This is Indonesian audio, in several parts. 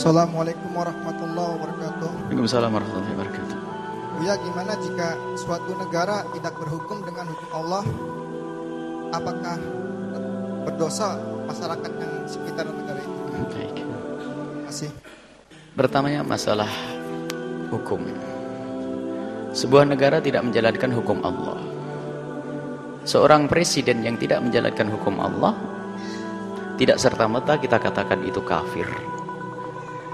Assalamualaikum warahmatullahi wabarakatuh. Waalaikumsalam warahmatullahi wabarakatuh. Buya, gimana jika suatu negara tidak berhukum dengan hukum Allah? Apakah berdosa masyarakat yang sekitar negara itu? Baik. Terima kasih. Pertamanya masalah hukum. Sebuah negara tidak menjalankan hukum Allah. Seorang presiden yang tidak menjalankan hukum Allah tidak serta-merta kita katakan itu kafir.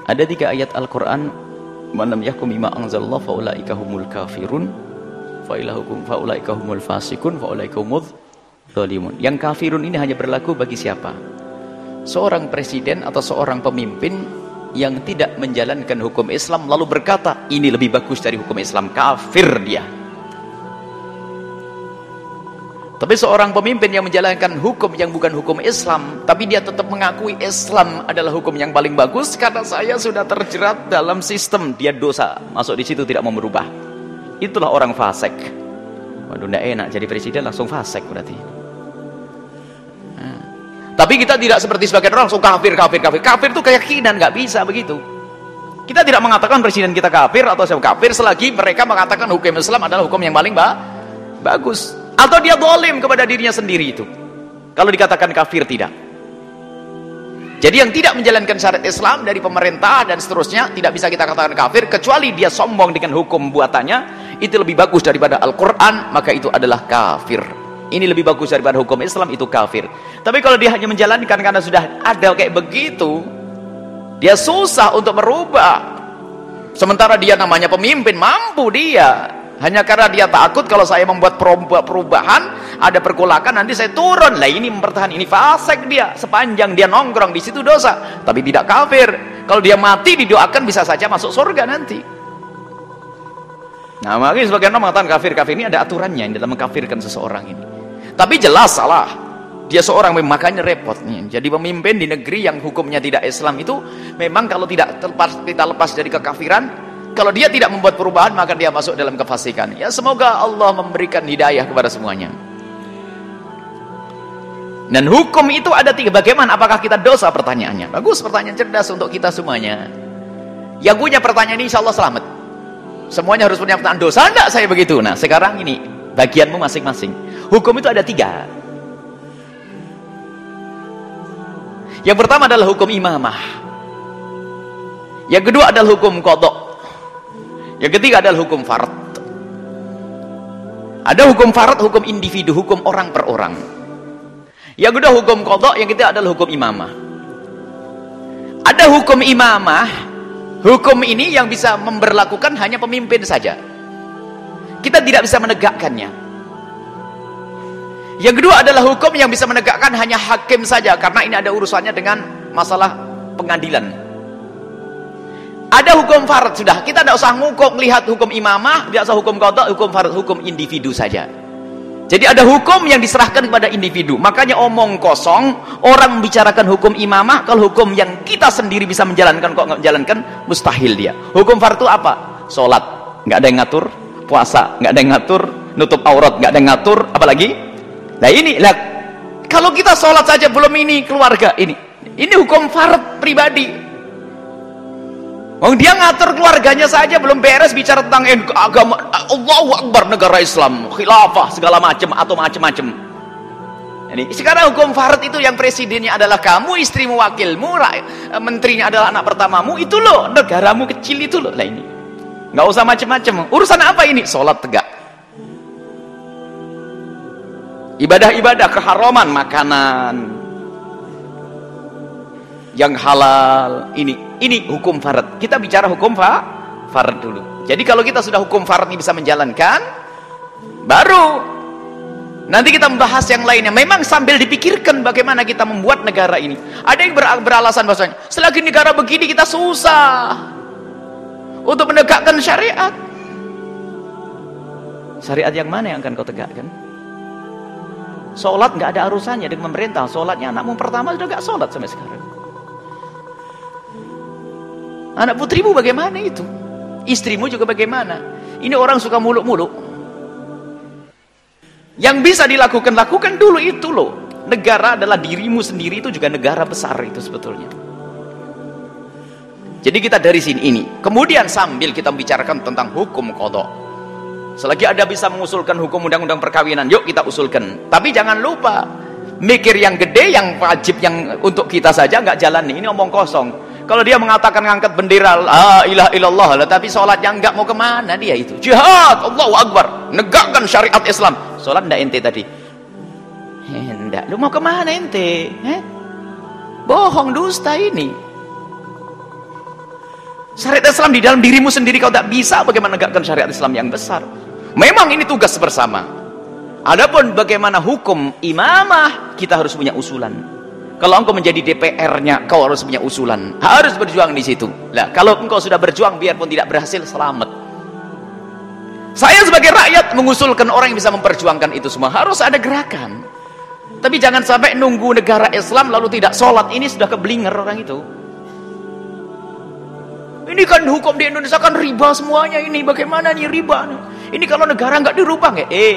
Ada tiga ayat Al-Quran Man lam yahkum bima anzalallah faulaika humul kafirun failahukum faulaika humul fasikun faulaika humudz zalimun. Yang kafirun ini hanya berlaku bagi siapa? Seorang presiden atau seorang pemimpin yang tidak menjalankan hukum Islam lalu berkata ini lebih bagus dari hukum Islam kafir dia tapi seorang pemimpin yang menjalankan hukum yang bukan hukum Islam tapi dia tetap mengakui Islam adalah hukum yang paling bagus karena saya sudah terjerat dalam sistem. Dia dosa masuk di situ tidak mau merubah. Itulah orang fasik. Waduh tidak enak jadi presiden langsung fasik berarti. Nah. tapi kita tidak seperti sebagian orang langsung kafir kafir kafir. Kafir itu keyakinan nggak bisa begitu. Kita tidak mengatakan presiden kita kafir atau siapa kafir selagi mereka mengatakan hukum Islam adalah hukum yang paling ba bagus atau dia dolim kepada dirinya sendiri itu. Kalau dikatakan kafir tidak. Jadi yang tidak menjalankan syariat Islam dari pemerintah dan seterusnya tidak bisa kita katakan kafir kecuali dia sombong dengan hukum buatannya itu lebih bagus daripada Al-Quran maka itu adalah kafir. Ini lebih bagus daripada hukum Islam itu kafir. Tapi kalau dia hanya menjalankan karena sudah ada kayak begitu dia susah untuk merubah. Sementara dia namanya pemimpin mampu dia hanya karena dia takut kalau saya membuat perubahan, ada pergolakan nanti saya turun. Lah ini mempertahankan ini fasik dia sepanjang dia nongkrong di situ dosa, tapi tidak kafir. Kalau dia mati didoakan bisa saja masuk surga nanti. Nah, makanya sebagian orang mengatakan kafir-kafir ini ada aturannya yang dalam mengkafirkan seseorang ini. Tapi jelas salah. Dia seorang makanya repot nih. Jadi pemimpin di negeri yang hukumnya tidak Islam itu memang kalau tidak terlepas kita lepas dari kekafiran, kalau dia tidak membuat perubahan, maka dia masuk dalam kefasikan. Ya semoga Allah memberikan hidayah kepada semuanya. Dan hukum itu ada tiga. Bagaimana? Apakah kita dosa? Pertanyaannya. Bagus, pertanyaan cerdas untuk kita semuanya. Yang punya pertanyaan ini insya Allah selamat. Semuanya harus punya pertanyaan dosa. Enggak saya begitu. Nah sekarang ini, bagianmu masing-masing. Hukum itu ada tiga. Yang pertama adalah hukum imamah. Yang kedua adalah hukum kodok. Yang ketiga adalah hukum farad. Ada hukum farad, hukum individu, hukum orang per orang. Yang kedua hukum kodok, yang ketiga adalah hukum imamah. Ada hukum imamah, hukum ini yang bisa memberlakukan hanya pemimpin saja. Kita tidak bisa menegakkannya. Yang kedua adalah hukum yang bisa menegakkan hanya hakim saja, karena ini ada urusannya dengan masalah pengadilan. Ada hukum farad sudah. Kita tidak usah ngukuk lihat hukum imamah, usah hukum kodok, hukum farad, hukum individu saja. Jadi ada hukum yang diserahkan kepada individu. Makanya omong kosong, orang membicarakan hukum imamah, kalau hukum yang kita sendiri bisa menjalankan, kok nggak menjalankan, mustahil dia. Hukum farad itu apa? Sholat, nggak ada yang ngatur. Puasa, nggak ada yang ngatur. Nutup aurat, nggak ada yang ngatur. Apalagi? Nah ini, lah, kalau kita sholat saja belum ini keluarga ini. Ini hukum farad pribadi. Oh, dia ngatur keluarganya saja belum beres bicara tentang agama Allahu Akbar negara Islam, khilafah segala macam atau macam-macam. Ini sekarang hukum farad itu yang presidennya adalah kamu, istrimu wakilmu, menterinya adalah anak pertamamu, itu loh negaramu kecil itu loh. Lah ini. nggak usah macam-macam. Urusan apa ini? Salat tegak. Ibadah-ibadah keharaman makanan, yang halal ini ini hukum farad kita bicara hukum fa farad dulu. Jadi kalau kita sudah hukum farad ini bisa menjalankan baru nanti kita membahas yang lainnya. Memang sambil dipikirkan bagaimana kita membuat negara ini. Ada yang ber beralasan bahasanya selagi negara begini kita susah untuk menegakkan syariat. Syariat yang mana yang akan kau tegakkan? Sholat nggak ada urusannya dengan pemerintah sholatnya anakmu pertama sudah nggak sholat sampai sekarang Anak putrimu bagaimana itu? Istrimu juga bagaimana? Ini orang suka muluk-muluk. Yang bisa dilakukan, lakukan dulu itu loh. Negara adalah dirimu sendiri itu juga negara besar itu sebetulnya. Jadi kita dari sini ini. Kemudian sambil kita bicarakan tentang hukum kodok. Selagi ada bisa mengusulkan hukum undang-undang perkawinan, yuk kita usulkan. Tapi jangan lupa, mikir yang gede, yang wajib, yang untuk kita saja nggak jalan nih. Ini omong kosong. Kalau dia mengatakan ngangkat bendera la ilaha illallah, tapi sholat yang nggak mau ke mana dia itu? Jihad, Allahu Akbar, negakkan syariat Islam. Sholat ndak ente tadi? Hendak, lu mau ke mana ente? Eh? Bohong dusta ini. Syariat Islam di dalam dirimu sendiri kau tak bisa bagaimana menegakkan syariat Islam yang besar. Memang ini tugas bersama. Adapun bagaimana hukum imamah, kita harus punya usulan. Kalau engkau menjadi DPR-nya, kau harus punya usulan. Harus berjuang di situ. Lah, kalau engkau sudah berjuang biarpun tidak berhasil, selamat. Saya sebagai rakyat mengusulkan orang yang bisa memperjuangkan itu semua. Harus ada gerakan. Tapi jangan sampai nunggu negara Islam lalu tidak sholat. Ini sudah keblinger orang itu. Ini kan hukum di Indonesia kan riba semuanya ini. Bagaimana nih riba? Ini kalau negara nggak dirubah nggak? Eh,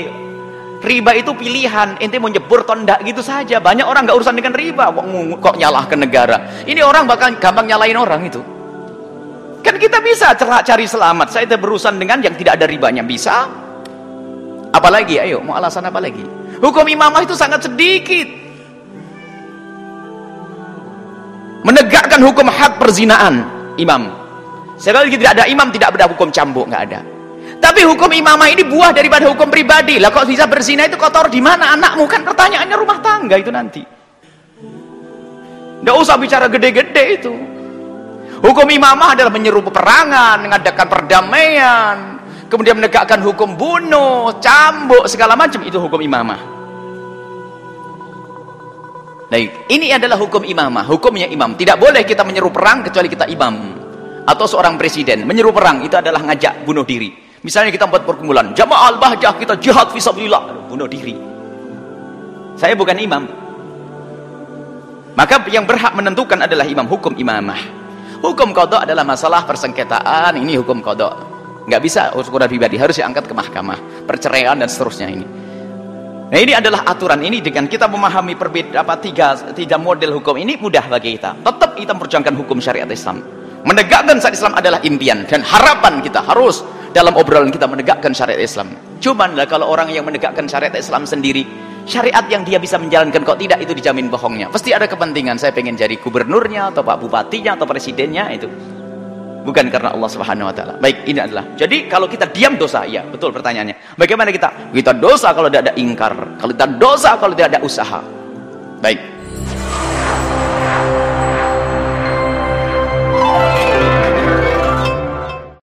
riba itu pilihan. Ente mau nyebur atau gitu saja. Banyak orang nggak urusan dengan riba. Kok, kok nyalah ke negara? Ini orang bakal gampang nyalain orang itu. Kan kita bisa cari selamat. Saya berurusan dengan yang tidak ada ribanya. Bisa. Apalagi? Ayo, mau alasan apa lagi? Hukum imamah itu sangat sedikit. Menegakkan hukum hak perzinaan. Imam. Sekali lagi tidak ada imam, tidak ada hukum cambuk, nggak ada. Tapi hukum imamah ini buah daripada hukum pribadi. Lah kok bisa berzina itu kotor di mana anakmu? Kan pertanyaannya rumah tangga itu nanti. Nggak usah bicara gede-gede itu. Hukum imamah adalah menyeru peperangan, mengadakan perdamaian, kemudian menegakkan hukum bunuh, cambuk, segala macam itu hukum imamah. Baik, ini adalah hukum imamah, hukumnya imam. Tidak boleh kita menyeru perang kecuali kita imam atau seorang presiden menyeru perang itu adalah ngajak bunuh diri misalnya kita buat perkumpulan jamaah al-bahjah kita jihad fisabilillah bunuh diri. Saya bukan imam. Maka yang berhak menentukan adalah imam hukum imamah. Hukum kodok adalah masalah persengketaan. Ini hukum kodok. Nggak bisa ukuran pribadi harus diangkat ke mahkamah. Perceraian dan seterusnya ini. Nah ini adalah aturan. Ini dengan kita memahami perbedaan apa tiga tiga model hukum ini mudah bagi kita. Tetap kita memperjuangkan hukum syariat Islam. Menegakkan syariat Islam adalah impian dan harapan kita harus dalam obrolan kita menegakkan syariat Islam. Cuman lah kalau orang yang menegakkan syariat Islam sendiri, syariat yang dia bisa menjalankan kok tidak itu dijamin bohongnya. Pasti ada kepentingan saya pengen jadi gubernurnya atau pak bupatinya atau presidennya itu. Bukan karena Allah Subhanahu wa taala. Baik, ini adalah. Jadi kalau kita diam dosa, ya, betul pertanyaannya. Bagaimana kita? Kita dosa kalau tidak ada ingkar, kalau kita dosa kalau tidak ada usaha. Baik.